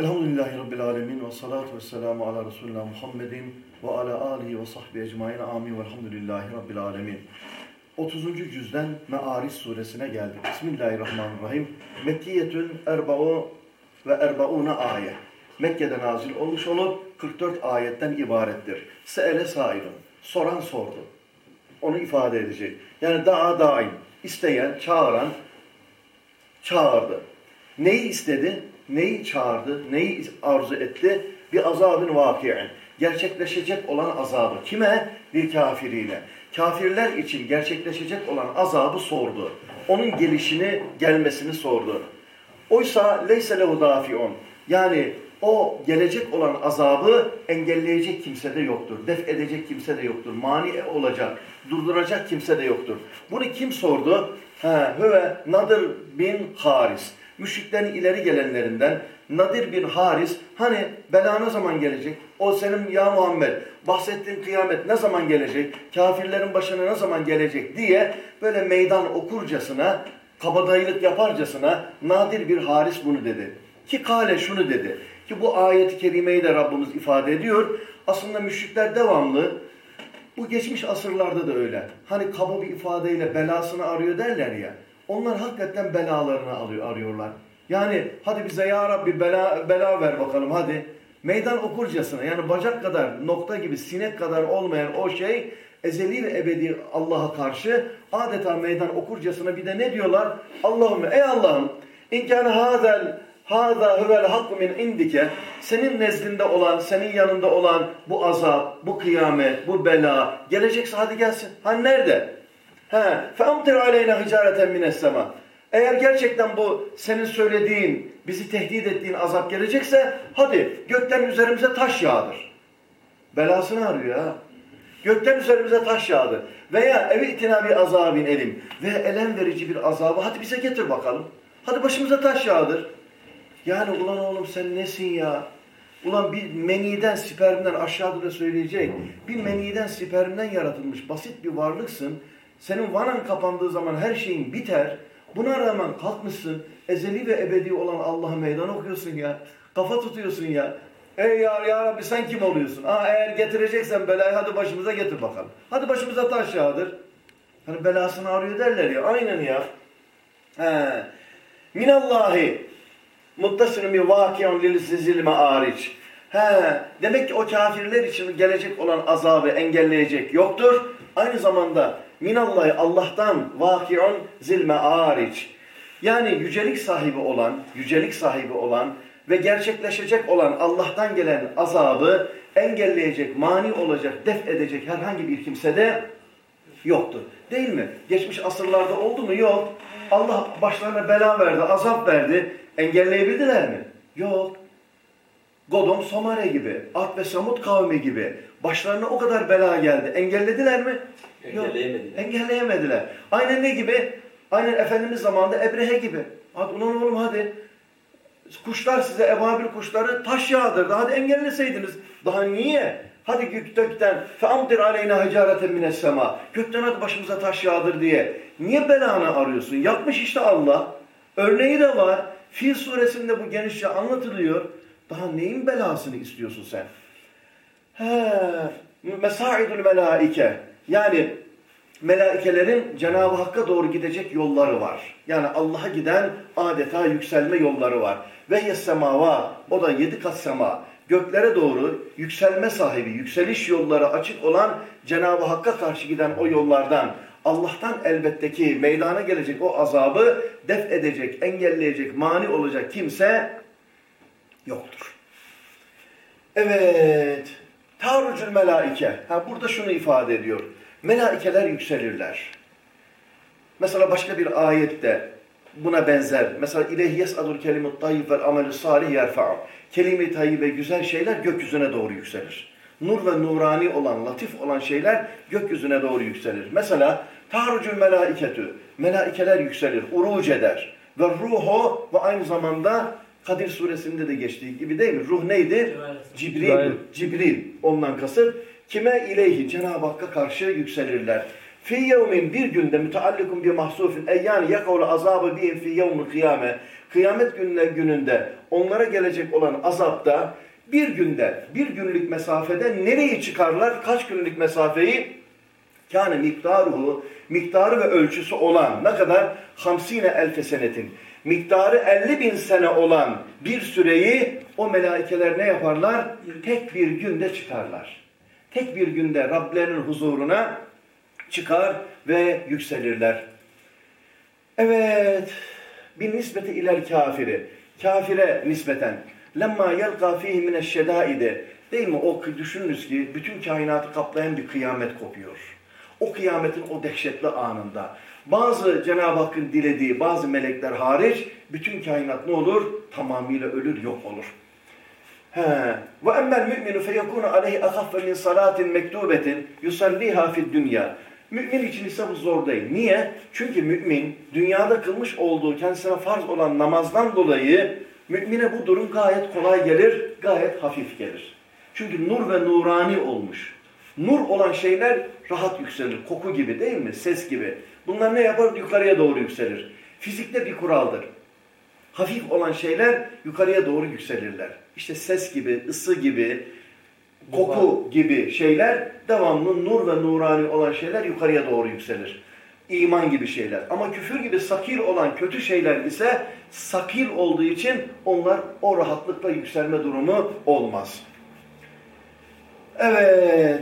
Elhamdülillahi Rabbil Alemin ve salatu ve selamu ala Resulina Muhammedin ve ala alihi ve sahbihi ecmain amin velhamdülillahi Rabbil Alemin. 30. cüzden Me'aris suresine geldik. Bismillahirrahmanirrahim. Mekkiyetün erba'u ve erbauna ayet. Mekke'de nazil olmuş olup 44 ayetten ibarettir. Se'ele sailun. Soran sordu. Onu ifade edecek. Yani da'a daim. İsteyen, çağıran çağırdı. Neyi istedi? Neyi çağırdı? Neyi arzu etti? Bir azabın vakiyen. Gerçekleşecek olan azabı. Kime? Bir kafiriyle. Kafirler için gerçekleşecek olan azabı sordu. Onun gelişini, gelmesini sordu. Oysa leyse lehu dafi'un. Yani o gelecek olan azabı engelleyecek kimse de yoktur. Def edecek kimse de yoktur. Mani olacak, durduracak kimse de yoktur. Bunu kim sordu? Ha, Hüve Nadir bin Haris. Müşriklerin ileri gelenlerinden Nadir bin Haris hani bela ne zaman gelecek? O senin ya Muhammed bahsettiğin kıyamet ne zaman gelecek? Kafirlerin başına ne zaman gelecek diye böyle meydan okurcasına kabadayılık yaparcasına Nadir bir Haris bunu dedi. Ki kale şunu dedi. Ki bu ayeti kerimeyi de Rabbimiz ifade ediyor. Aslında müşrikler devamlı bu geçmiş asırlarda da öyle. Hani kaba bir ifadeyle belasını arıyor derler ya. Onlar hakikaten belalarını alıyor, arıyorlar. Yani hadi bize ya Rabbi bela, bela ver bakalım hadi. Meydan okurcasına yani bacak kadar nokta gibi sinek kadar olmayan o şey ezeli ve ebedi Allah'a karşı adeta meydan okurcasına bir de ne diyorlar? Allah'ım ey Allah'ım inkâne hâzel hâzâ huvel hakku min indike senin nezdinde olan, senin yanında olan bu azap, bu kıyamet, bu bela gelecekse hadi gelsin. Ha nerede? He, فَاَمْتِرْ عَلَيْنَا هِجَارَةً مِنَ السَّمَا Eğer gerçekten bu senin söylediğin, bizi tehdit ettiğin azap gelecekse hadi gökten üzerimize taş yağdır. Belasını arıyor ha. Gökten üzerimize taş yağdı. Veya evi itina bir azabin elim. Ve elem verici bir azabı hadi bize getir bakalım. Hadi başımıza taş yağdır. Yani ulan oğlum sen nesin ya? Ulan bir meniden, spermden aşağıda da söyleyecek. Bir meniden, spermden yaratılmış basit bir varlıksın. Senin vanan kapandığı zaman her şeyin biter. Buna rağmen kalkmışsın. Ezeli ve ebedi olan Allah'a meydan okuyorsun ya. Kafa tutuyorsun ya. Ey ya, ya Rabbi sen kim oluyorsun? Aa, eğer getireceksen belayı hadi başımıza getir bakalım. Hadi başımıza taş yağdır. Hani belasını arıyor derler ya. Aynen ya. He. Minallahi muttasının bir vakiyon lilsizil me'ariç. He, demek ki o kafirler için gelecek olan azabı engelleyecek yoktur. Aynı zamanda minallahi Allah'tan vakion zil me'ariç. Yani yücelik sahibi olan, yücelik sahibi olan ve gerçekleşecek olan Allah'tan gelen azabı engelleyecek, mani olacak, def edecek herhangi bir kimse de yoktur. Değil mi? Geçmiş asırlarda oldu mu? Yok. Allah başlarına bela verdi, azap verdi. Engelleyebildiler mi? Yok. Godom, Somare gibi, Ad ve Samut kavmi gibi başlarına o kadar bela geldi. Engellediler mi? Engelleyemediler. Engelleyemediler. Aynen ne gibi? Aynen Efendimiz zamanında Ebrehe gibi. Hadi ulan oğlum hadi. Kuşlar size ebabil kuşları taş yağdırdı. Hadi engelleseydiniz. Daha niye? Hadi gökten feamdir aleyna hicareten mines sema. Gökten hadi başımıza taş yağdır diye. Niye belanı arıyorsun? Yapmış işte Allah. Örneği de var. Fil suresinde bu genişçe anlatılıyor. Daha neyin belasını istiyorsun sen? He, mesaidul melaike. Yani melaikelerin Cenab-ı Hakk'a doğru gidecek yolları var. Yani Allah'a giden adeta yükselme yolları var. Ve yessemava, o da yedi kat sema. Göklere doğru yükselme sahibi, yükseliş yolları açık olan Cenab-ı Hakk'a karşı giden o yollardan Allah'tan elbette ki meydana gelecek o azabı def edecek, engelleyecek, mani olacak kimse yoktur. Evet. Tarucul melaike. Ha, burada şunu ifade ediyor. Melaikeler yükselirler. Mesela başka bir ayette buna benzer. Mesela ileyhi yes'adul kelimut tayyib vel amelü salih yerfa'u. Kelime-i tayyibe güzel şeyler gökyüzüne doğru yükselir. Nur ve nurani olan, latif olan şeyler gökyüzüne doğru yükselir. Mesela tarucul melaiketü. Melaikeler yükselir, uruc eder. Ve ruhu ve aynı zamanda Kadir suresinde de geçtiği gibi değil mi? Ruh neydi? Cibril. Cibril. Cibril. Ondan kasıt. Kime ileyhi? Cenab-ı Hakk'a karşı yükselirler. Fi yevmin bir günde müteallikun bir mahsufin ey yani yakavlu azabı bihim fi yevmil kıyame. kıyamet gününe gününde onlara gelecek olan azapta bir günde, bir günlük mesafede nereyi çıkarlar? Kaç günlük mesafeyi? Kâne miktaruhu, miktarı ve ölçüsü olan ne kadar? Hamsine elfe senetin. Miktarı 50 bin sene olan bir süreyi o melaikeler ne yaparlar? Tek bir günde çıkarlar. Tek bir günde Rablerinin huzuruna çıkar ve yükselirler. Evet, bir nispeti iler kafiri. Kafire nispeten. Lemma yelqa fihi mineşşedaide. Değil mi? O düşününüz ki bütün kainatı kaplayan bir kıyamet kopuyor. O kıyametin o dehşetli anında. Bazı Cenab-ı Hakk'ın dilediği bazı melekler hariç bütün kainat ne olur? Tamamıyla ölür, yok olur. Ve emmel mü'minu feyekunu aleyhi ahaffe min salatin mektubetin yusalliha fid dünya. Mümin için ise bu zor değil. Niye? Çünkü mümin dünyada kılmış olduğu kendisine farz olan namazdan dolayı mümine bu durum gayet kolay gelir, gayet hafif gelir. Çünkü nur ve nurani olmuş. Nur olan şeyler rahat yükselir. Koku gibi değil mi? Ses gibi. Bunlar ne yapar? Yukarıya doğru yükselir. Fizikte bir kuraldır. Hafif olan şeyler yukarıya doğru yükselirler. İşte ses gibi, ısı gibi, koku gibi şeyler devamlı nur ve nurani olan şeyler yukarıya doğru yükselir. İman gibi şeyler. Ama küfür gibi sakir olan kötü şeyler ise sakir olduğu için onlar o rahatlıkla yükselme durumu olmaz. Evet.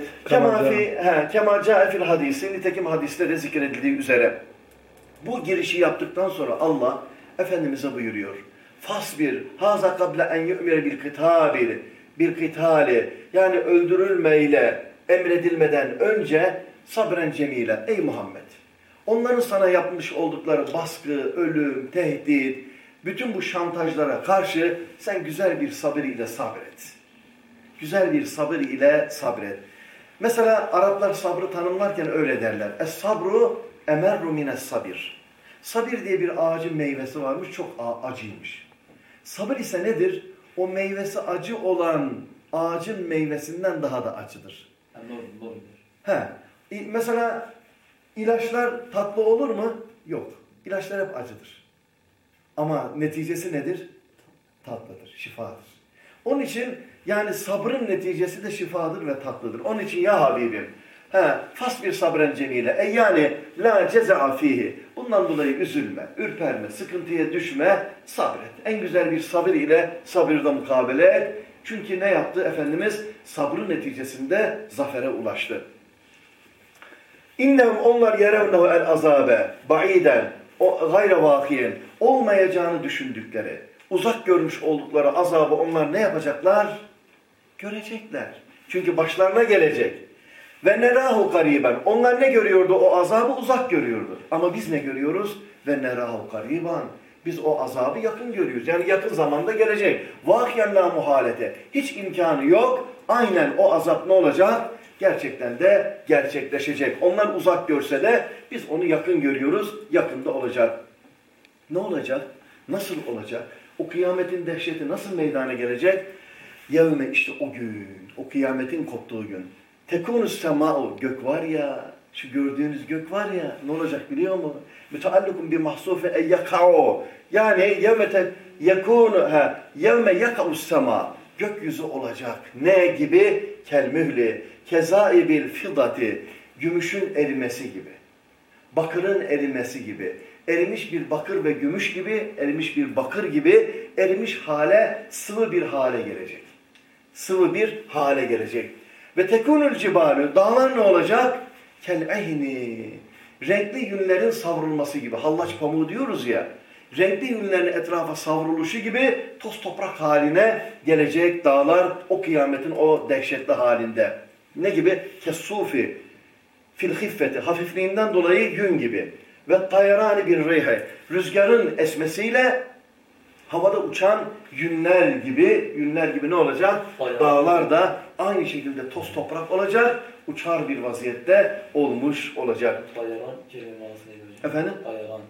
Kema cae fil hadisi nitekim hadiste de zikredildiği üzere bu girişi yaptıktan sonra Allah efendimize buyuruyor. Fasbir haza kable en yu'mire bil kitabil bir kıtali yani öldürülmeyle emredilmeden önce sabren cemile ey Muhammed onların sana yapmış oldukları baskı, ölüm, tehdit bütün bu şantajlara karşı sen güzel bir sabır ile sabret. Güzel bir sabır ile sabret. Mesela Araplar sabrı tanımlarken öyle derler. Es sabru emerru mines sabir. Sabir diye bir ağacın meyvesi varmış, çok acıymış. Sabır ise nedir? O meyvesi acı olan ağacın meyvesinden daha da acıdır. He. Mesela ilaçlar tatlı olur mu? Yok. İlaçlar hep acıdır. Ama neticesi nedir? Tatlıdır, şifadır. Onun için yani sabrın neticesi de şifadır ve tatlıdır. Onun için ya Habibim, he, fas bir sabren cemile. E yani la ceza'a fihi. Bundan dolayı üzülme, ürperme, sıkıntıya düşme, sabret. En güzel bir sabır ile sabırda mukabele et. Çünkü ne yaptı Efendimiz? Sabrın neticesinde zafere ulaştı. İnnehum onlar yerevnehu el azabe ba'iden gayre vakiyen olmayacağını düşündükleri, uzak görmüş oldukları azabı onlar ne yapacaklar? Görecekler. Çünkü başlarına gelecek. Ve nerahu gariben. Onlar ne görüyordu? O azabı uzak görüyordu. Ama biz ne görüyoruz? Ve nerahu gariban. Biz o azabı yakın görüyoruz. Yani yakın zamanda gelecek. Vakiyen la muhalete. Hiç imkanı yok. Aynen o azap ne olacak? Gerçekten de gerçekleşecek. Onlar uzak görse de biz onu yakın görüyoruz. Yakında olacak. Ne olacak? Nasıl olacak? O kıyametin dehşeti nasıl meydana gelecek? Yevme işte o gün, o kıyametin koptuğu gün. Tekunus sema'u, gök var ya, şu gördüğünüz gök var ya, ne olacak biliyor musun? Müteallikum bi mahsufe e yakao. Yani yevme yekunu ha yevme yakaus sema. Gökyüzü olacak. Ne gibi? Kel mühli. Kezaibil fidati. Gümüşün erimesi gibi. Bakırın erimesi gibi. Erimiş bir bakır ve gümüş gibi, erimiş bir bakır gibi erimiş hale, sıvı bir hale gelecek. Sıvı bir hale gelecek. Ve tekunul cibalü, dağlar ne olacak? Kel ehni. Renkli yünlerin savrulması gibi. Hallaç pamuğu diyoruz ya. Renkli yünlerin etrafa savruluşu gibi toz toprak haline gelecek dağlar o kıyametin o dehşetli halinde. Ne gibi? Kessufi fil hiffeti. Hafifliğinden dolayı yün gibi. Ve tayrani bir reyhe. Rüzgarın esmesiyle havada uçan yünler gibi, yünler gibi ne olacak? Bayağı. Dağlar da aynı şekilde toz toprak olacak, uçar bir vaziyette olmuş olacak. Tayaran kelimesine Efendim? Tayaran.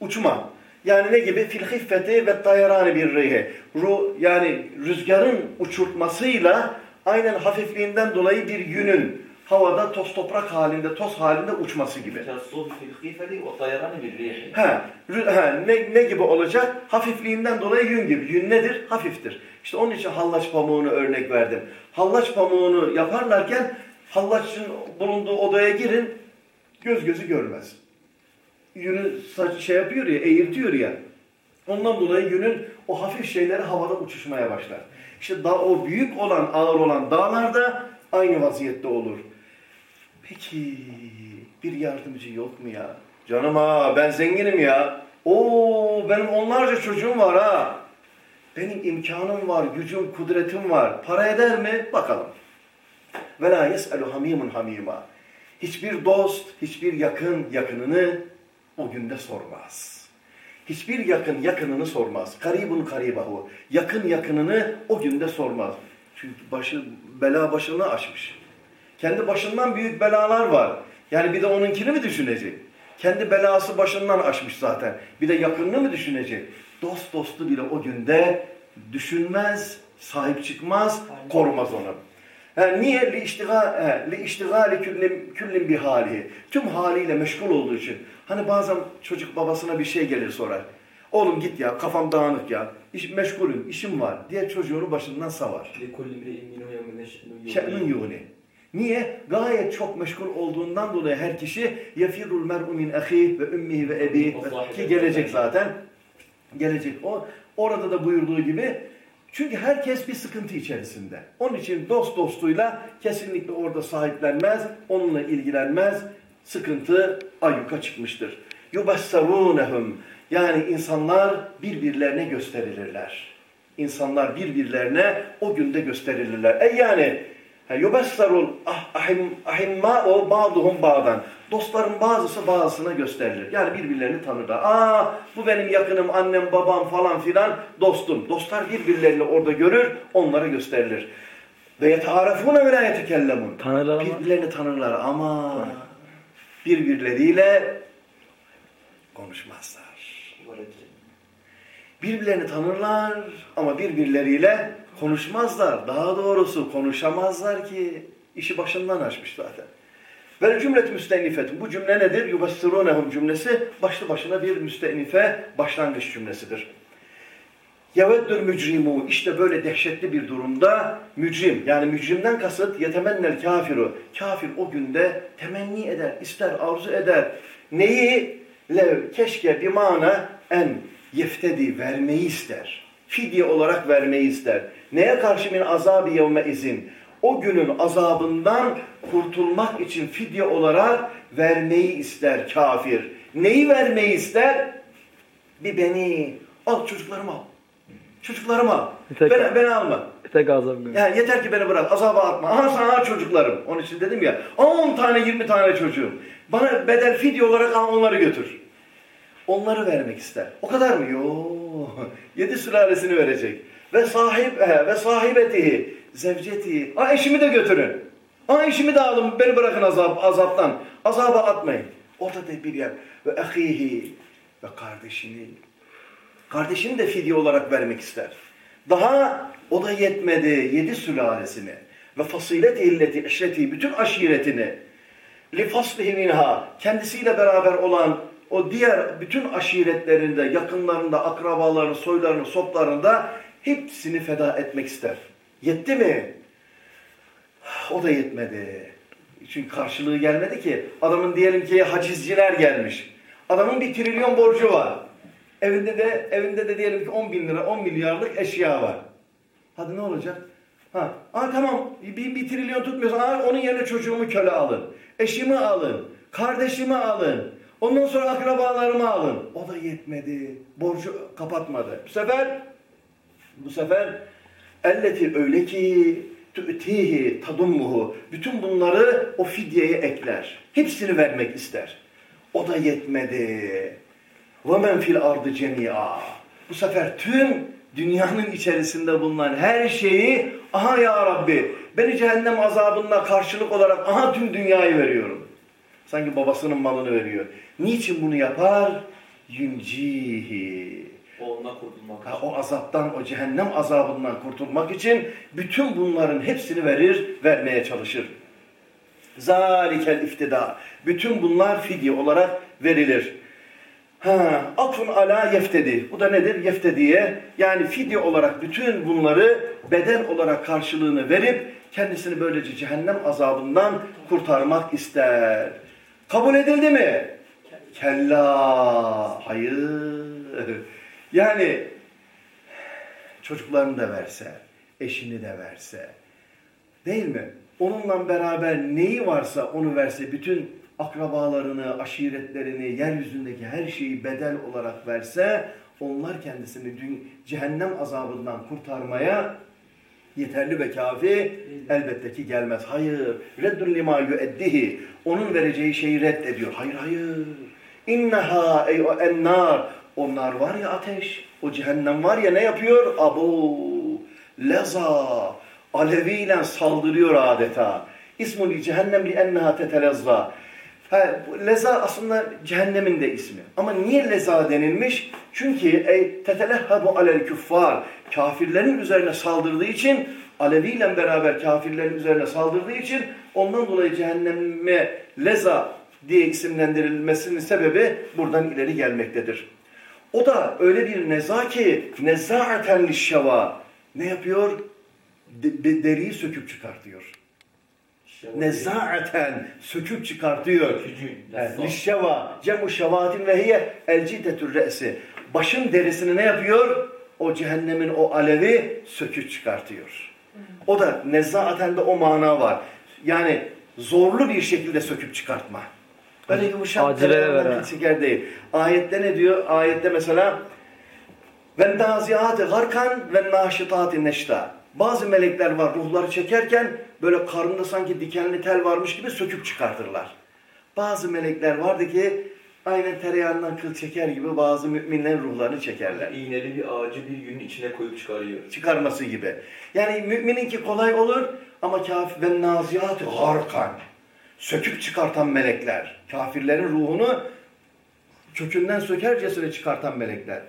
Uçma. Yani ne gibi? Fil hiffeti ve tayarani bir reyhe. Ru, yani rüzgarın uçurtmasıyla aynen hafifliğinden dolayı bir yünün havada toz toprak halinde, toz halinde uçması gibi. he, he, ne, ne gibi olacak? Hafifliğinden dolayı yün gibi. Yün nedir? Hafiftir. İşte onun için hallaç pamuğunu örnek verdim. Hallaç pamuğunu yaparlarken hallaçın bulunduğu odaya girin, göz gözü görmez. Yünü saç, şey yapıyor ya, eğirtiyor ya. Ondan dolayı günün o hafif şeyleri havada uçuşmaya başlar. İşte da, o büyük olan, ağır olan dağlarda aynı vaziyette olur. Peki bir yardımcı yok mu ya? Canım ha ben zenginim ya. Oo benim onlarca çocuğum var ha. Benim imkanım var, gücüm, kudretim var. Para eder mi? Bakalım. Ve la yes'elu hamimun hamima. Hiçbir dost, hiçbir yakın yakınını o günde sormaz. Hiçbir yakın yakınını sormaz. Karibun karibahu. Yakın yakınını o günde sormaz. Çünkü başı, bela başını aşmış. Kendi başından büyük belalar var. Yani bir de onunkini mi düşünecek? Kendi belası başından aşmış zaten. Bir de yakınını mı düşünecek? Dost dostu bile o günde düşünmez, sahip çıkmaz, korumaz onu. Yani niye? Li iştigali iştiga, küllin, küllin bir hali. Tüm haliyle meşgul olduğu için. Hani bazen çocuk babasına bir şey gelir sorar. Oğlum git ya, kafam dağınık ya. İş, meşgulüm, işim var diye çocuğunu başından savar. Şe'nun yuni. Niye? Gayet çok meşgul olduğundan dolayı her kişi min ahih ve ümmihi ve ebi ki gelecek zaten. Gelecek o. Orada da buyurduğu gibi çünkü herkes bir sıkıntı içerisinde. Onun için dost dostuyla kesinlikle orada sahiplenmez, onunla ilgilenmez. Sıkıntı ayyuka çıkmıştır. Yubassarunehum yani insanlar birbirlerine gösterilirler. İnsanlar birbirlerine o günde gösterilirler. E yani Yobessarul ah, ahimma o ba'duhum ba'dan. Dostların bazısı bazısına gösterilir. Yani birbirlerini tanır da. Aa bu benim yakınım, annem, babam falan filan dostum. Dostlar birbirlerini orada görür, onlara gösterilir. Ve yetarafuna ve la. Tanırlar ama. Birbirlerini tanırlar ama birbirleriyle konuşmazlar. Birbirlerini tanırlar ama birbirleriyle konuşmazlar. Daha doğrusu konuşamazlar ki işi başından açmış zaten. Ve cümlet müstenifet. Bu cümle nedir? Yubassirunehum cümlesi başlı başına bir müstenife başlangıç cümlesidir. Yeveddül mücrimu. İşte böyle dehşetli bir durumda mücrim. Yani mücrimden kasıt yetemennel kafiru. Kafir o günde temenni eder, ister, arzu eder. Neyi? Lev, keşke bir mana en yeftedi vermeyi ister. Fidye olarak vermeyi ister. Neye karşı min azabı yevme izin? O günün azabından kurtulmak için fidye olarak vermeyi ister kafir. Neyi vermeyi ister? Bir beni al çocuklarımı al. Çocuklarımı al. Tek- Beni, beni alma. tek azap günü. Yani yeter ki beni bırak. Azaba atma. Aha sana çocuklarım. Onun için dedim ya 10 tane 20 tane çocuğum. Bana bedel fidye olarak al onları götür. Onları vermek ister. O kadar mı? Yo. Yedi sülalesini verecek. Ve sahip he, ve sahibeti, zevceti. Ha eşimi de götürün. Ha eşimi de alın. Beni bırakın azap, azaptan. Azaba atmayın. Orada da bir yer. Ve ahihi ve kardeşini. Kardeşini de fidye olarak vermek ister. Daha o da yetmedi. Yedi sülalesini. Ve fasilet illeti, eşreti, bütün aşiretini. Li faslihi minha. Kendisiyle beraber olan o diğer bütün aşiretlerinde, yakınlarında, akrabalarını, soylarını, soplarında hepsini feda etmek ister. Yetti mi? O da yetmedi. Çünkü karşılığı gelmedi ki. Adamın diyelim ki hacizciler gelmiş. Adamın bir trilyon borcu var. Evinde de evinde de diyelim ki 10 bin lira, 10 milyarlık eşya var. Hadi ne olacak? Ha, aa tamam bir, bir trilyon tutmuyorsa aa, onun yerine çocuğumu köle alın. Eşimi alın. Kardeşimi alın. Ondan sonra akrabalarımı alın. O da yetmedi. Borcu kapatmadı. Bu sefer bu sefer elleti öyle ki tü'tihi tadummuhu. Bütün bunları o fidyeye ekler. Hepsini vermek ister. O da yetmedi. Men fil ardı cemia. Bu sefer tüm dünyanın içerisinde bulunan her şeyi aha ya Rabbi beni cehennem azabına karşılık olarak aha tüm dünyayı veriyorum. Sanki babasının malını veriyor. Niçin bunu yapar? Yuncihi. Onunla kurtulmak Ha, o azaptan, o cehennem azabından kurtulmak için bütün bunların hepsini verir, vermeye çalışır. Zalikel iftida. Bütün bunlar fidye olarak verilir. Ha, atun ala yeftedi. Bu da nedir? Yeftediye. Yani fidye olarak bütün bunları bedel olarak karşılığını verip kendisini böylece cehennem azabından kurtarmak ister. Kabul edildi mi? Kella. Hayır. Yani çocuklarını da verse, eşini de verse, değil mi? Onunla beraber neyi varsa onu verse, bütün akrabalarını, aşiretlerini, yeryüzündeki her şeyi bedel olarak verse, onlar kendisini dün cehennem azabından kurtarmaya yeterli ve kafi elbette ki gelmez. Hayır. Reddun lima yueddihi. Onun vereceği şeyi reddediyor. Hayır hayır. İnneha ey o ennar. Onlar var ya ateş. O cehennem var ya ne yapıyor? Abu leza. Aleviyle saldırıyor adeta. İsmul cehennem li enneha tetelezza. Ha, leza aslında cehennemin de ismi. Ama niye leza denilmiş? Çünkü ey tetelehhabu alel küffar. Kafirlerin üzerine saldırdığı için Alevi ile beraber kafirlerin üzerine saldırdığı için ondan dolayı cehenneme leza diye isimlendirilmesinin sebebi buradan ileri gelmektedir. O da öyle bir neza ki nezaaten lişşeva. Ne yapıyor? De, deriyi söküp çıkartıyor. Nezaaten söküp çıkartıyor. Lişşeva cemu şevatin ve hiye elcitetür re'si. Başın derisini ne yapıyor? O cehennemin o alevi söküp çıkartıyor. O da nezaaten de o mana var. Yani zorlu bir şekilde söküp çıkartma. Böyle yumuşak şeker değil. Ayette ne diyor? Ayette mesela ve naziati garkan ve naşitati neşta. Bazı melekler var ruhları çekerken böyle karnında sanki dikenli tel varmış gibi söküp çıkartırlar. Bazı melekler vardı ki aynen tereyağından kıl çeker gibi bazı müminlerin ruhlarını çekerler. İğneli bir ağacı bir günün içine koyup çıkarıyor. Çıkarması gibi. Yani mümininki kolay olur ama kafir ve naziat harkan. Söküp çıkartan melekler. Kafirlerin ruhunu kökünden sökercesine çıkartan melekler.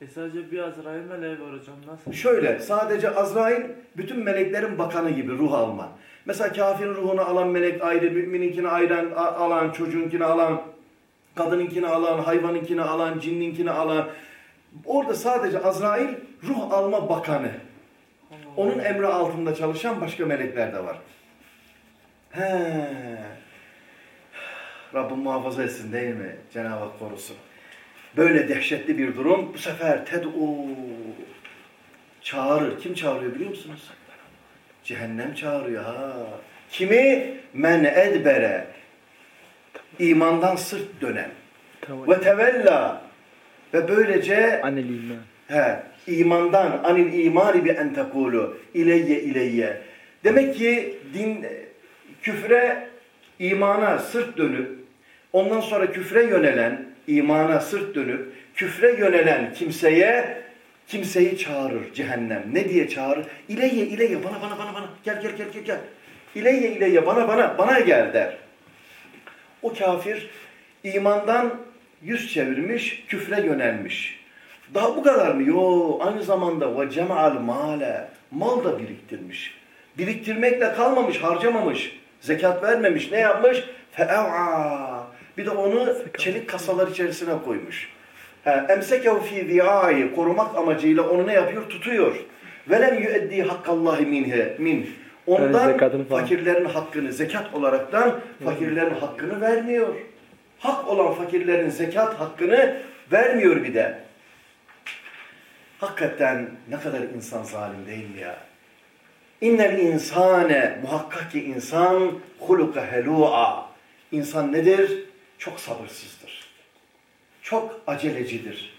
E sadece bir Azrail meleği var hocam nasıl? Şöyle sadece Azrail bütün meleklerin bakanı gibi ruh alma. Mesela kafirin ruhunu alan melek ayrı, mümininkini ayran alan, çocuğunkini alan, kadınınkini alan, hayvanınkini alan, cinninkini alan. Orada sadece Azrail ruh alma bakanı. Onun emri altında çalışan başka melekler de var. He. Rabbim muhafaza etsin değil mi? Cenab-ı Hak korusun. Böyle dehşetli bir durum bu sefer ted'u çağırır. Kim çağırıyor biliyor musunuz? Cehennem çağırıyor ha. Kimi? Men edbere. İmandan sırt dönen. Ve tevella. Ve böylece Anil iman. he, imandan anil imani bi en tekulu ileyye ileyye. Demek ki din küfre imana sırt dönüp ondan sonra küfre yönelen imana sırt dönüp küfre yönelen kimseye kimseyi çağırır cehennem. Ne diye çağırır? İleyye ileyye bana bana bana bana gel gel gel gel gel. İleyye ileyye bana bana bana gel der. O kafir imandan yüz çevirmiş, küfre yönelmiş. Daha bu kadar mı? Yo, aynı zamanda ve cem'al male. Mal da biriktirmiş. Biriktirmekle kalmamış, harcamamış. Zekat vermemiş. Ne yapmış? Fe'ev'a. Bir de onu çelik kasalar içerisine koymuş. Emsekehu fi ziyai korumak amacıyla onu ne yapıyor? Tutuyor. Velem yueddi hakkallahi minhe min. Ondan fakirlerin hakkını zekat olaraktan fakirlerin hakkını vermiyor. Hak olan fakirlerin zekat hakkını vermiyor bir de. Hakikaten ne kadar insan zalim değil mi ya? İnnel insane muhakkak ki insan huluka helu'a. İnsan nedir? Çok sabırsızdır. Çok acelecidir.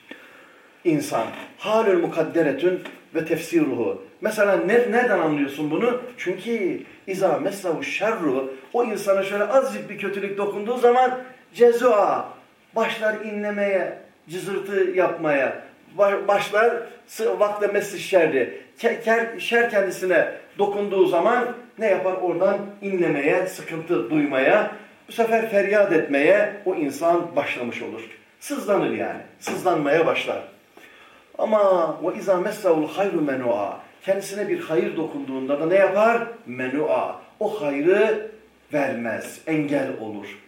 İnsan. Halül mukadderetün ve tefsiruhu. Mesela ne, nereden anlıyorsun bunu? Çünkü izâ messavu şerru o insana şöyle azıcık bir kötülük dokunduğu zaman cezua başlar inlemeye, cızırtı yapmaya, başlar vakte mesli şerri. Şer kendisine dokunduğu zaman ne yapar? Oradan inlemeye, sıkıntı duymaya, bu sefer feryat etmeye o insan başlamış olur. Sızlanır yani. Sızlanmaya başlar. Ama ve izâ messavul hayru menua. Kendisine bir hayır dokunduğunda da ne yapar? Menua. O hayrı vermez, engel olur.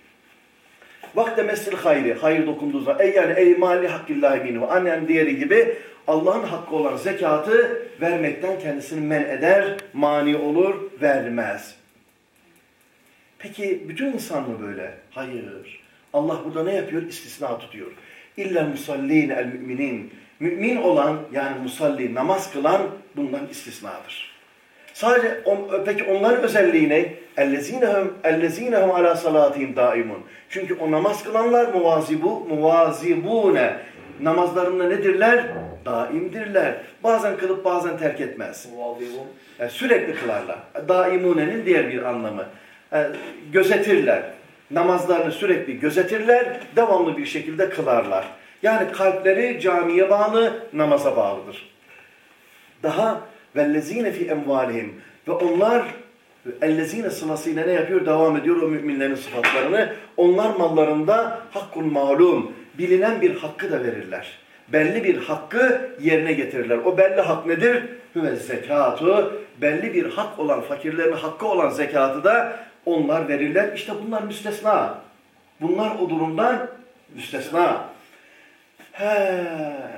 Vakte mesil hayri, hayır dokunduğu zaman, ey yani ey mali hakkillahi minhu, annen diğeri gibi Allah'ın hakkı olan zekatı vermekten kendisini men eder, mani olur, vermez. Peki bütün insan mı böyle? Hayır. Allah burada ne yapıyor? İstisna tutuyor. İlla musallin el müminin. Mümin olan yani musalli, namaz kılan bundan istisnadır. Sadece on, peki onların özelliği ne? اَلَّذ۪ينَهُمْ اَلَّذ۪ينَهُمْ عَلَى صَلَاتِهِمْ daimun. Çünkü o namaz kılanlar muvazibu, muvazibune. Namazlarında nedirler? Daimdirler. Bazen kılıp bazen terk etmez. Muavvivun. Yani sürekli kılarlar. Daimune'nin diğer bir anlamı. Yani gözetirler. Namazlarını sürekli gözetirler, devamlı bir şekilde kılarlar. Yani kalpleri camiye bağlı, namaza bağlıdır. Daha vellezine fi emvalihim ve onlar ellezine sırasıyla ne yapıyor? Devam ediyor o müminlerin sıfatlarını. Onlar mallarında hakkun malum, bilinen bir hakkı da verirler. Belli bir hakkı yerine getirirler. O belli hak nedir? Hüve zekatu. Belli bir hak olan, fakirlerin hakkı olan zekatı da onlar verirler. İşte bunlar müstesna. Bunlar o durumdan müstesna. He.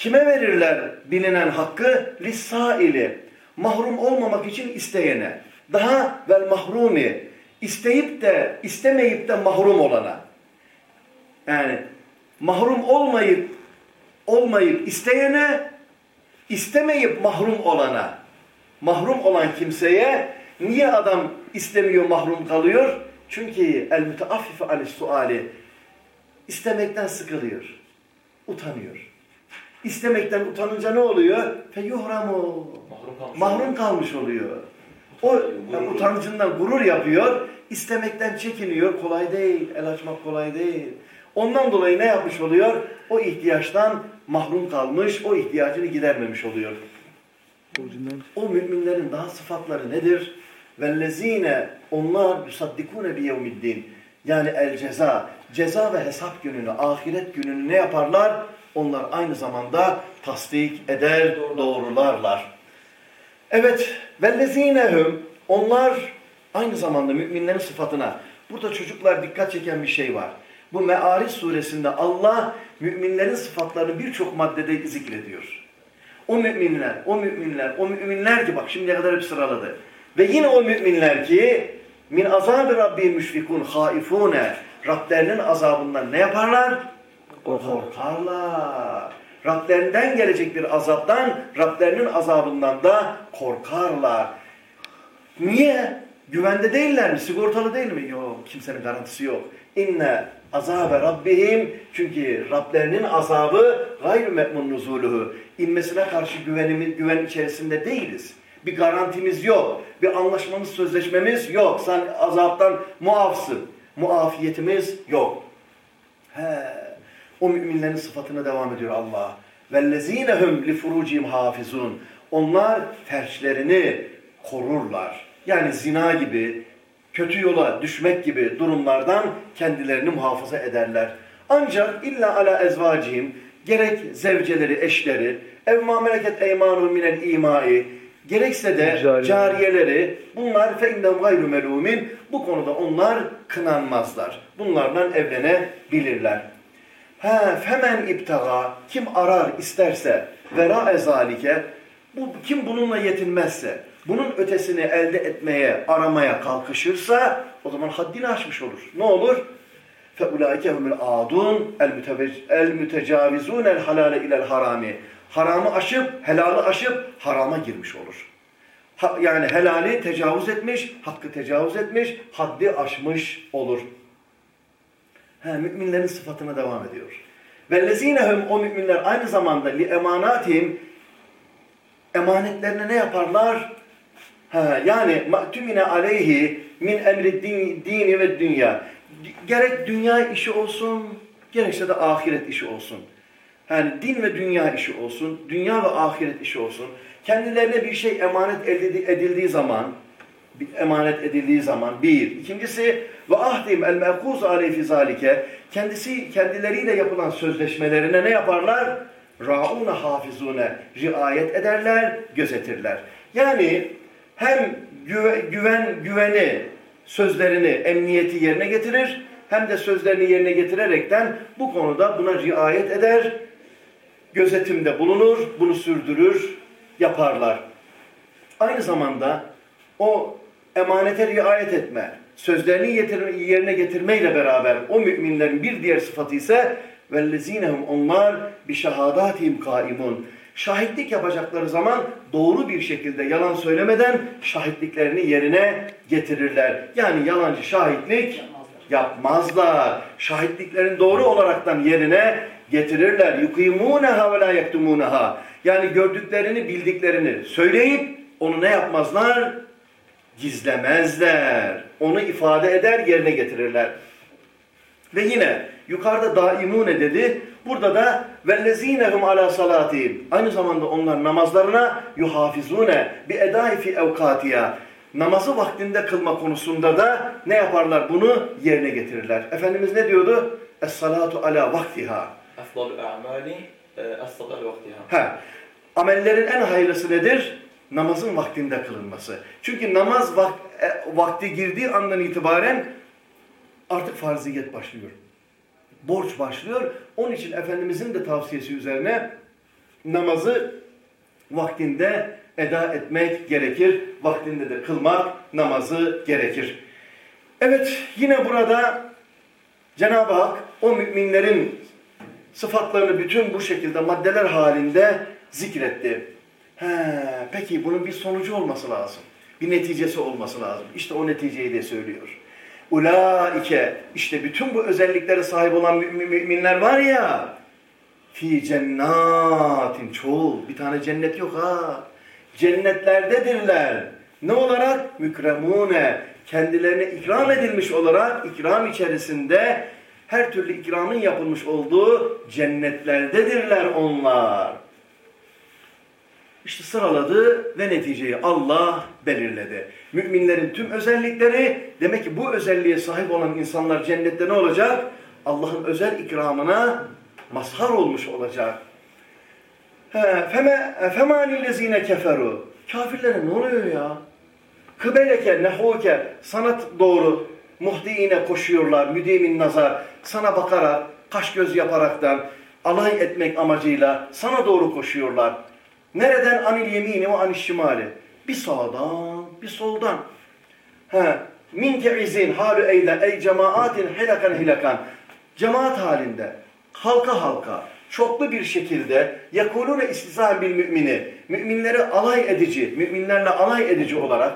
Kime verirler bilinen hakkı? Lissaili. Mahrum olmamak için isteyene. Daha vel mahrumi. İsteyip de istemeyip de mahrum olana. Yani mahrum olmayıp olmayıp isteyene, istemeyip mahrum olana. Mahrum olan kimseye niye adam istemiyor mahrum kalıyor? Çünkü el müteaffife anis suali istemekten sıkılıyor. Utanıyor. İstemekten utanınca ne oluyor? Feyuhramu. Mahrum kalmış. Mahrum kalmış oluyor. O yani utancından gurur yapıyor, istemekten çekiniyor. Kolay değil, el açmak kolay değil. Ondan dolayı ne yapmış oluyor? O ihtiyaçtan mahrum kalmış, o ihtiyacını gidermemiş oluyor. O müminlerin daha sıfatları nedir? Vellezine onlar yusaddikune bi yevmiddin. Yani el ceza, ceza ve hesap gününü, ahiret gününü ne yaparlar? Onlar aynı zamanda tasdik eder, doğrularlar. Evet, vellezinehum onlar aynı zamanda müminlerin sıfatına. Burada çocuklar dikkat çeken bir şey var. Bu Me'ariz suresinde Allah müminlerin sıfatlarını birçok maddede zikrediyor. O müminler, o müminler, o müminler ki bak şimdiye kadar hep sıraladı. Ve yine o müminler ki min azabı rabbi müşfikun haifune Rablerinin azabından ne yaparlar? Korkarlar. Rablerinden gelecek bir azaptan, Rablerinin azabından da korkarlar. Niye? Güvende değiller mi? Sigortalı değil mi? Yok. Kimsenin garantisi yok. İnne azabe rabbihim çünkü Rablerinin azabı gayrı me'mun nuzuluhu. İnmesine karşı güvenimiz, güven içerisinde değiliz. Bir garantimiz yok. Bir anlaşmamız, sözleşmemiz yok. Sen azaptan muafsın. Muafiyetimiz yok. He. O müminlerin sıfatına devam ediyor Allah. وَالَّذ۪ينَهُمْ لِفُرُوجِهِمْ hafizun. Onlar ferçlerini korurlar. Yani zina gibi, kötü yola düşmek gibi durumlardan kendilerini muhafaza ederler. Ancak illa ala ezvacihim gerek zevceleri, eşleri, ev mamleket eymanu minel imai, gerekse de Cariye. cariyeleri, bunlar fe indem gayru melumin, bu konuda onlar kınanmazlar. Bunlardan evlenebilirler. He, femen iptaga, kim arar isterse, vera ezalike, bu, kim bununla yetinmezse, bunun ötesini elde etmeye, aramaya kalkışırsa, o zaman haddini aşmış olur. Ne olur? فَاُولَٰئِكَ هُمُ الْعَادُونَ الْمُتَجَاوِزُونَ الْحَلَالَ اِلَى الْحَرَامِ Haramı aşıp, helalı aşıp harama girmiş olur. Ha- yani helali tecavüz etmiş, hakkı tecavüz etmiş, haddi aşmış olur. He, müminlerin sıfatına devam ediyor. وَالَّذ۪ينَهُمْ O müminler aynı zamanda li emanatihim emanetlerine ne yaparlar? Ha, yani ma'tumine aleyhi min emri din, dini ve dünya. Gerek dünya işi olsun, gerekse de ahiret işi olsun. Yani din ve dünya işi olsun, dünya ve ahiret işi olsun. Kendilerine bir şey emanet edildi- edildiği zaman, bir emanet edildiği zaman bir. İkincisi ve ahdim el mekuz aleyhi zalike. Kendisi kendileriyle yapılan sözleşmelerine ne yaparlar? Rauna hafizune riayet ederler, gözetirler. Yani hem güve- güven güveni sözlerini, emniyeti yerine getirir hem de sözlerini yerine getirerekten bu konuda buna riayet eder, gözetimde bulunur, bunu sürdürür, yaparlar. Aynı zamanda o emanete riayet etme, sözlerini yerine getirmeyle beraber o müminlerin bir diğer sıfatı ise vellezinehum onlar bi şehadatihim kaimun. Şahitlik yapacakları zaman doğru bir şekilde yalan söylemeden şahitliklerini yerine getirirler. Yani yalancı şahitlik yapmazlar. Şahitliklerin doğru olaraktan yerine getirirler. Yukimûneha ve la yektumûneha. Yani gördüklerini, bildiklerini söyleyip onu ne yapmazlar? Gizlemezler. Onu ifade eder, yerine getirirler. Ve yine yukarıda daimune dedi. Burada da vellezinehum ala salatihim. Aynı zamanda onlar namazlarına yuhafizune bi edai fi evkatiya. Namazı vaktinde kılma konusunda da ne yaparlar? Bunu yerine getirirler. Efendimiz ne diyordu? Es-salatu ala vaktiha. Efdalü a'mali es-salatu vaktiha. Ha. Amellerin en hayırlısı nedir? Namazın vaktinde kılınması. Çünkü namaz vak e, vakti girdiği andan itibaren artık farziyet başlıyor. Borç başlıyor. Onun için Efendimizin de tavsiyesi üzerine namazı vaktinde eda etmek gerekir. Vaktinde de kılmak namazı gerekir. Evet yine burada Cenab-ı Hak o müminlerin sıfatlarını bütün bu şekilde maddeler halinde zikretti. He, peki bunun bir sonucu olması lazım. Bir neticesi olması lazım. İşte o neticeyi de söylüyor. Ulaike işte bütün bu özelliklere sahip olan müminler var ya fi cennatin çoğul bir tane cennet yok ha cennetlerdedirler ne olarak mükremune kendilerine ikram edilmiş olarak ikram içerisinde her türlü ikramın yapılmış olduğu cennetlerdedirler onlar işte sıraladı ve neticeyi Allah belirledi. Müminlerin tüm özellikleri demek ki bu özelliğe sahip olan insanlar cennette ne olacak? Allah'ın özel ikramına mazhar olmuş olacak. فَمَا لِلَّذ۪ينَ كَفَرُوا Kafirlere ne oluyor ya? Kıbeleke, nehuke, sanat doğru, muhdiine koşuyorlar, müdimin nazar, sana bakarak, kaş göz yaparaktan, alay etmek amacıyla sana doğru koşuyorlar. Nereden? Anil yemini ve anil şimali. Bir sağdan, bir soldan. He. Minke izin halu eyden ey cemaatin hilakan hilakan. Cemaat halinde, halka halka, çoklu bir şekilde yakulune istizam bil mümini. Müminleri alay edici, müminlerle alay edici olarak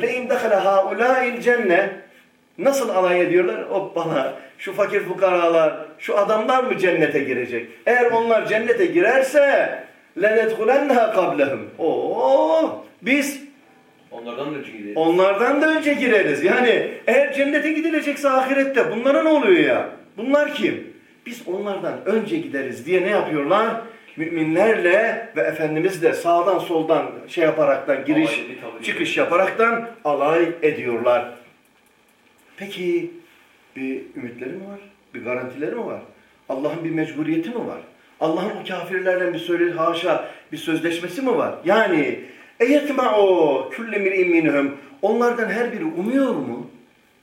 le indekale haulail cenne Nasıl alay ediyorlar? Bana şu fakir fukaralar, şu adamlar mı cennete girecek? Eğer onlar cennete girerse لَنَدْخُلَنَّهَا قَبْلَهُمْ Oo, biz Onlardan da önce gideriz. Onlardan da önce gireriz. Yani eğer cennete gidilecekse ahirette bunlara ne oluyor ya? Bunlar kim? Biz onlardan önce gideriz diye ne yapıyorlar? Müminlerle ve Efendimizle sağdan soldan şey yaparaktan giriş çıkış yaparaktan alay ediyorlar. Peki bir ümitleri mi var? Bir garantileri mi var? Allah'ın bir mecburiyeti mi var? Allah'ın o kafirlerden bir söyle haşa bir sözleşmesi mi var? Yani eyetma o külle mir'in onlardan her biri umuyor mu?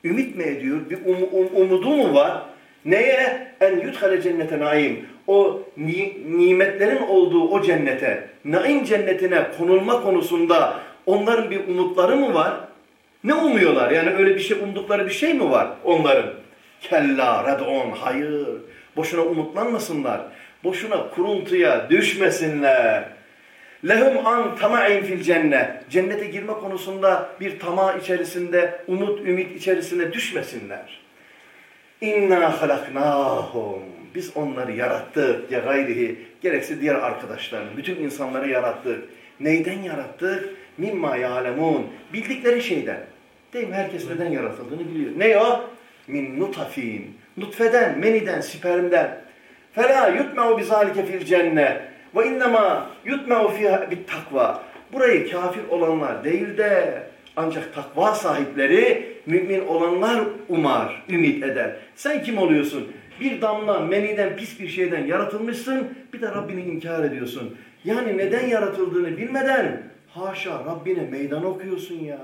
Ümit mi ediyor? Bir um, um, umudu mu var? Neye? En yudhale cennete naim. O ni, nimetlerin olduğu o cennete, naim cennetine konulma konusunda onların bir umutları mı var? Ne umuyorlar? Yani öyle bir şey umdukları bir şey mi var onların? Kella redon, hayır. Boşuna umutlanmasınlar. Boşuna kuruntuya düşmesinler. Lehum an tama'in fil cennet. Cennete girme konusunda bir tama içerisinde, umut, ümit içerisine düşmesinler. İnna halaknahum. Biz onları yarattık ya gayrihi. Gerekse diğer arkadaşlarını, bütün insanları yarattık. Neyden yarattık? Mimma ya'lemun. Bildikleri şeyden. Değil mi? Herkes neden yaratıldığını biliyor. Ne o? Min nutafin. Nutfeden, meniden, spermden. Fela yutma'u bizalike fil cennet. Ve innema yutma'u fiha bit takva. Burayı kafir olanlar değil de ancak takva sahipleri mümin olanlar umar, ümit eder. Sen kim oluyorsun? Bir damla meniden pis bir şeyden yaratılmışsın, bir de Rabbini inkar ediyorsun. Yani neden yaratıldığını bilmeden haşa Rabbine meydan okuyorsun ya.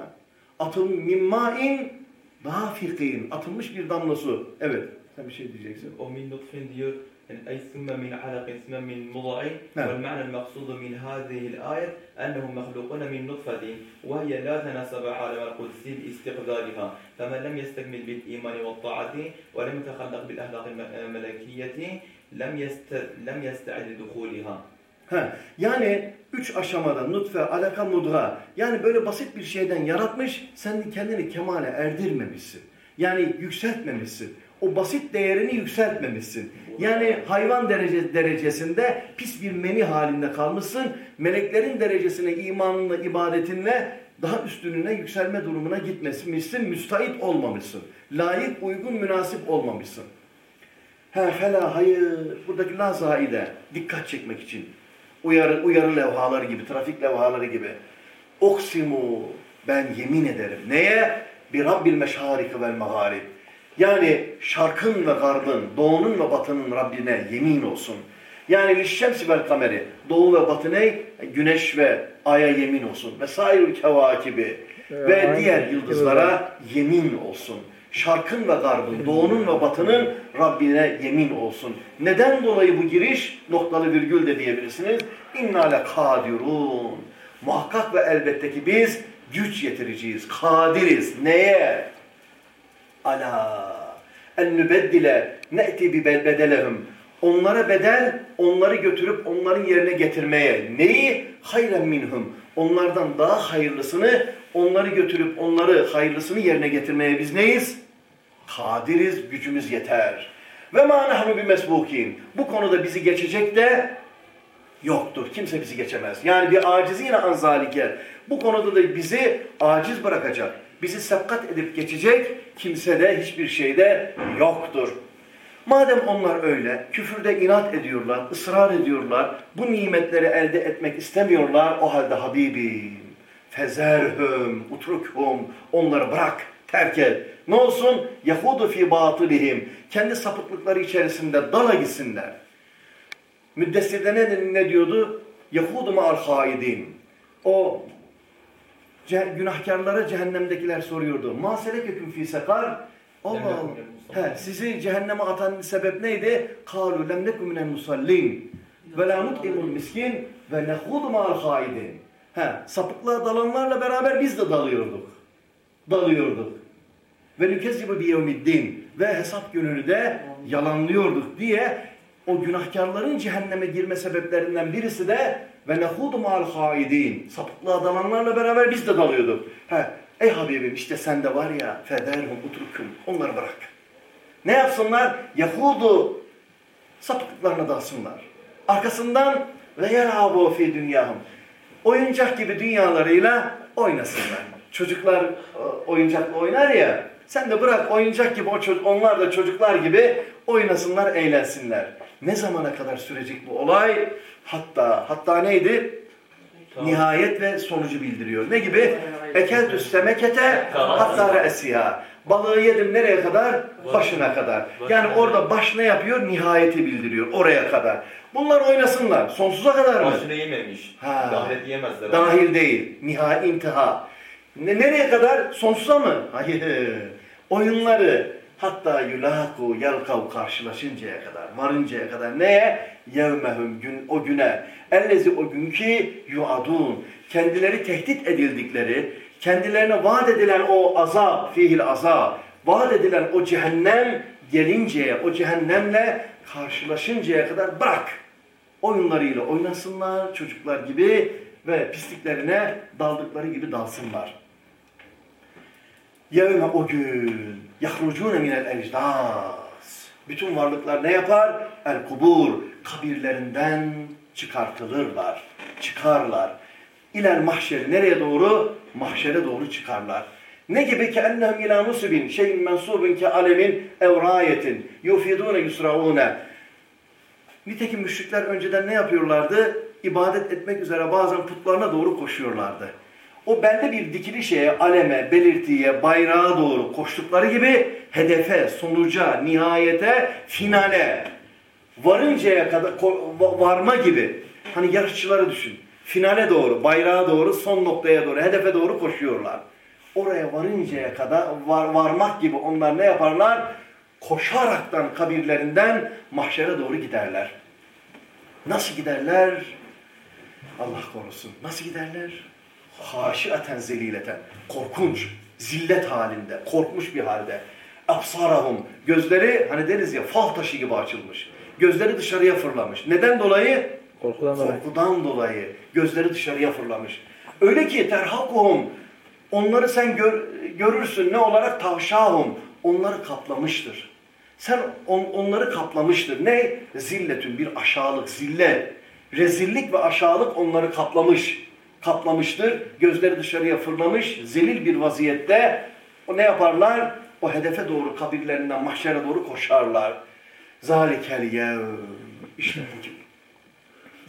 Atıl mimmain Dafikin. Atılmış bir damla su. Evet. Sen bir şey diyeceksin. ومن نطف diyor يعني أي ثم من علق ثم من مضغ نعم. والمعنى المقصود من هذه الآية أنهم مخلوقون من نطفة وهي لا تناسب عالم القدس باستقدارها فمن لم يستكمل بالإيمان والطاعة ولم يتخلق بالأخلاق الم- الملكية لم يست لم يستعد لدخولها Ha, yani üç aşamada nutfe, alaka, mudga. Yani böyle basit bir şeyden yaratmış, sen kendini kemale erdirmemişsin. Yani yükseltmemişsin. O basit değerini yükseltmemişsin. Yani hayvan derece, derecesinde pis bir meni halinde kalmışsın. Meleklerin derecesine imanınla, ibadetinle daha üstününe yükselme durumuna gitmemişsin. Müstahit olmamışsın. Layık, uygun, münasip olmamışsın. He fela hayır. Buradaki la zaide dikkat çekmek için. Uyarı, uyarı levhaları gibi, trafik levhaları gibi. Oksimu ben yemin ederim. Neye? Bir Rabbil meşhariki vel mağarib. Yani şarkın ve garbın, doğunun ve batının Rabbine yemin olsun. Yani lişşemsi vel kameri, doğu ve batı ne? Güneş ve aya yemin olsun. Ve sairül kevakibi ve aynen. diğer yıldızlara yemin olsun. Şarkın ve garbın, doğunun ve batının Rabbine yemin olsun. Neden dolayı bu giriş? Noktalı virgül de diyebilirsiniz. İnnale kadirun. Muhakkak ve elbette ki biz güç yetireceğiz, kadiriz. Neye? Ala en nübeddile ne'ti bi bedelehum. Onlara bedel, onları götürüp onların yerine getirmeye. Neyi? Hayren minhum. Onlardan daha hayırlısını, onları götürüp onları hayırlısını yerine getirmeye biz neyiz? Kadiriz, gücümüz yeter. Ve ma nahnu bimesbukin. Bu konuda bizi geçecek de yoktur. Kimse bizi geçemez. Yani bir acizi yine anzalike. Bu konuda da bizi aciz bırakacak. Bizi sebkat edip geçecek kimse de hiçbir şeyde yoktur. Madem onlar öyle, küfürde inat ediyorlar, ısrar ediyorlar, bu nimetleri elde etmek istemiyorlar, o halde Habibim, fezerhum, utrukhum, onları bırak, terk et. Ne olsun? Yahudu fi batılihim, kendi sapıklıkları içerisinde dala gitsinler. Müddessir'de ne, ne diyordu? Yahudu ma'al haidin. O ce- günahkarlara cehennemdekiler soruyordu. Ma selekeküm fi sekar? Allah Allah. He, sizi cehenneme atan sebep neydi? Kalu lem nekum minel musallin. Ve la nut'imul miskin ve nehudu ma'al haidin. He, sapıklığa dalanlarla beraber biz de dalıyorduk. Dalıyorduk. Ve nükezzibu biyevmiddin. Ve hesap gününü de yalanlıyorduk diye o günahkarların cehenneme girme sebeplerinden birisi de ve nehudu ma'al haidin. Sapıklığa dalanlarla beraber biz de dalıyorduk. He, ey Habibim işte sende var ya federhum utrukum. Onları bırak. Ne yapsınlar? Yahudu sapıklıklarına dalsınlar. Arkasından ve yelhabu fi dünyahum. Oyuncak gibi dünyalarıyla oynasınlar. Çocuklar oyuncakla oynar ya. Sen de bırak oyuncak gibi o çocuk, onlar da çocuklar gibi oynasınlar, eğlensinler. Ne zamana kadar sürecek bu olay? Hatta hatta neydi? Nihayet ve sonucu bildiriyor. Ne gibi? Ekeltü semekete hatta re'siha. Balığı yedim nereye kadar? Başına kadar. Yani orada baş ne yapıyor? Nihayeti bildiriyor. Oraya kadar. Bunlar oynasınlar. Sonsuza kadar mı? Başını yememiş. Ha. Dahiret yemezler. Dahil değil. Nihai intiha. Ne, nereye kadar? Sonsuza mı? Hayır. Oyunları hatta yulaku yalkav karşılaşıncaya kadar, varıncaya kadar neye? Yevmehum gün, o güne. Ellezi o gün ki yuadun. Kendileri tehdit edildikleri, kendilerine vaat edilen o azap, fihil azap, vaat edilen o cehennem gelinceye, o cehennemle karşılaşıncaya kadar bırak oyunlarıyla oynasınlar çocuklar gibi ve pisliklerine daldıkları gibi dalsınlar. O gün yahrucune minel ecdas. Bütün varlıklar ne yapar? El kubur. Kabirlerinden çıkartılırlar. Çıkarlar. İlel mahşer. Nereye doğru? Mahşere doğru çıkarlar. Ne gibi ki ennehum ila nusubin şeyin mensubin ki alemin evrayetin yufidune yusraune Nitekim müşrikler önceden ne yapıyorlardı? İbadet etmek üzere bazen putlarına doğru koşuyorlardı. O belde bir dikili şeye, aleme, belirtiye, bayrağa doğru koştukları gibi hedefe, sonuca, nihayete, finale varıncaya kadar varma gibi. Hani yarışçıları düşün. Finale doğru, bayrağa doğru, son noktaya doğru, hedefe doğru koşuyorlar. oraya varıncaya kadar var, varmak gibi onlar ne yaparlar? Koşaraktan kabirlerinden mahşere doğru giderler. Nasıl giderler? Allah korusun. Nasıl giderler? Haşiaten zelileten. Korkunç. Zillet halinde. Korkmuş bir halde. Absarahum. Gözleri hani deriz ya fal taşı gibi açılmış. Gözleri dışarıya fırlamış. Neden dolayı? Korkudan dolayı. Korkudan dolayı. Gözleri dışarıya fırlamış. Öyle ki terhakuhum. Onları sen gör- görürsün ne olarak tavşahum. Onları kaplamıştır. Sen on- onları kaplamıştır. Ne? Zilletün bir aşağılık, zille. Rezillik ve aşağılık onları kaplamış. Kaplamıştır. Gözleri dışarıya fırlamış. Zelil bir vaziyette o ne yaparlar? O hedefe doğru kabirlerinden mahşere doğru koşarlar. Zalikel yev. İşte bu gün.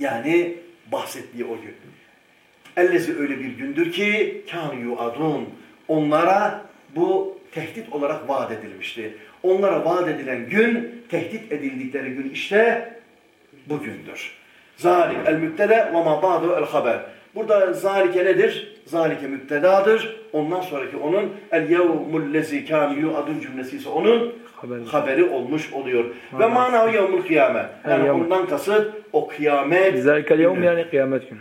Yani bahsettiği o gün. Ellezi öyle bir gündür ki kânu yuadun. Onlara bu tehdit olarak vaat edilmişti. Onlara vaat edilen gün, tehdit edildikleri gün işte bugündür. Zalik el mübtede ve ma ba'du el haber. Burada zalike nedir? Zalike mübtedadır. Ondan sonraki onun el yevmul lezi kânu yuadun cümlesi ise onun Haberi. haberi olmuş oluyor. Ve manav yevmul kıyame. Yani yevm. ondan kasıt o kıyamet Zalikel yevm yani kıyamet günü.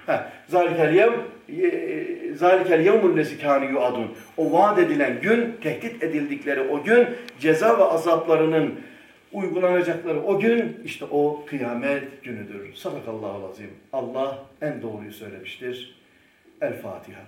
Zalikel yevm e, Zalikel yevmul lezi kânu yuadun. O vaat edilen gün, tehdit edildikleri o gün, ceza ve azaplarının uygulanacakları o gün, işte o kıyamet günüdür. Sadakallahu azim. Allah en doğruyu söylemiştir. El Fatiha.